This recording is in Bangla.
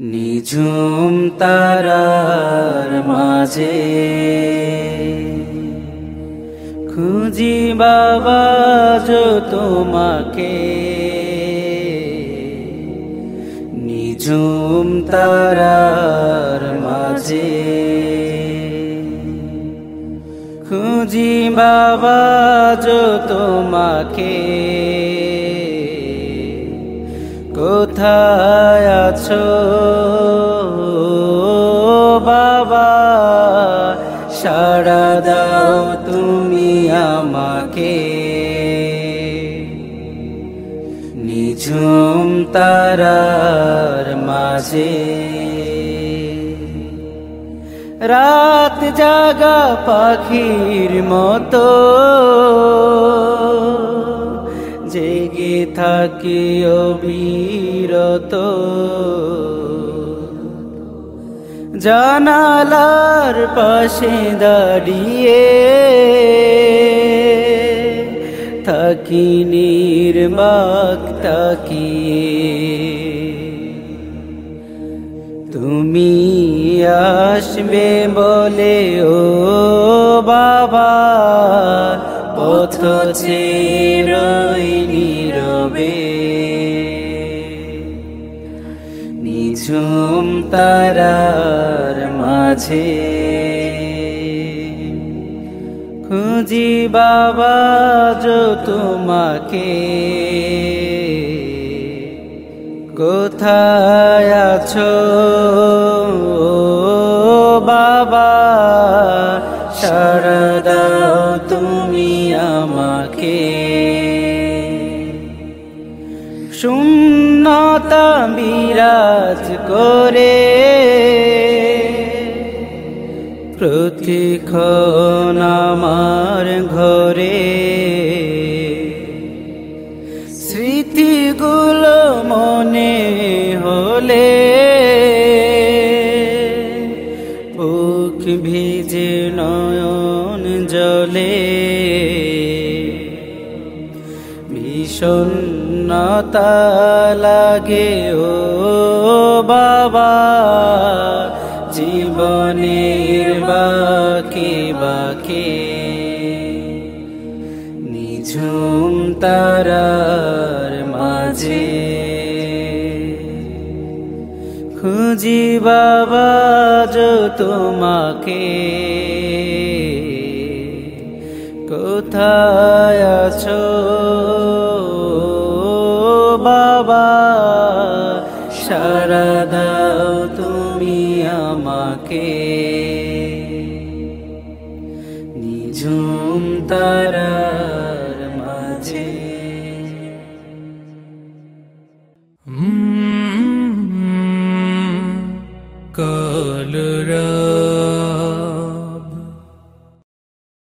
নিঝুম তারার মাঝে। খুঁজি বাবা তোমাকে। নিঝুম তারার মাঝে। খুঁজি বাবা যো তোমাকে। কোথায় আছো? বাবা সারা দাও তুমি আমাকে। নিঝুম তারার মাঝে। রাত জাগা পাখির মতো। থাকি অবিরত। জানালার পাশে দাঁড়িয়ে থাকি নির্বাক তাকিয়ে। তুমি আসবে বলে ও বাবা। পথ চেরই নীরবে। নিঝুম তারার মাঝে। খুঁজি বাবা যো তোমাকে। কোথায় আছো? বাবা সারা আমাকে শূন্যতা বিরাজ করে প্রতিক্ষণ আমার ঘরে। স্মৃতিগুলো মনে হলে ভিজে নয়ন জলে বিষণ্ণতা লাগে, ও বাবা। জীবনের বাকি বাকি। নিঝুম তারার মাঝে। খুঁজি বাবা যো তোমাকে। কোথায় আছো? বাবা সারা তুমি আমাকে। নিঝুম তারার মাঝে। কলরা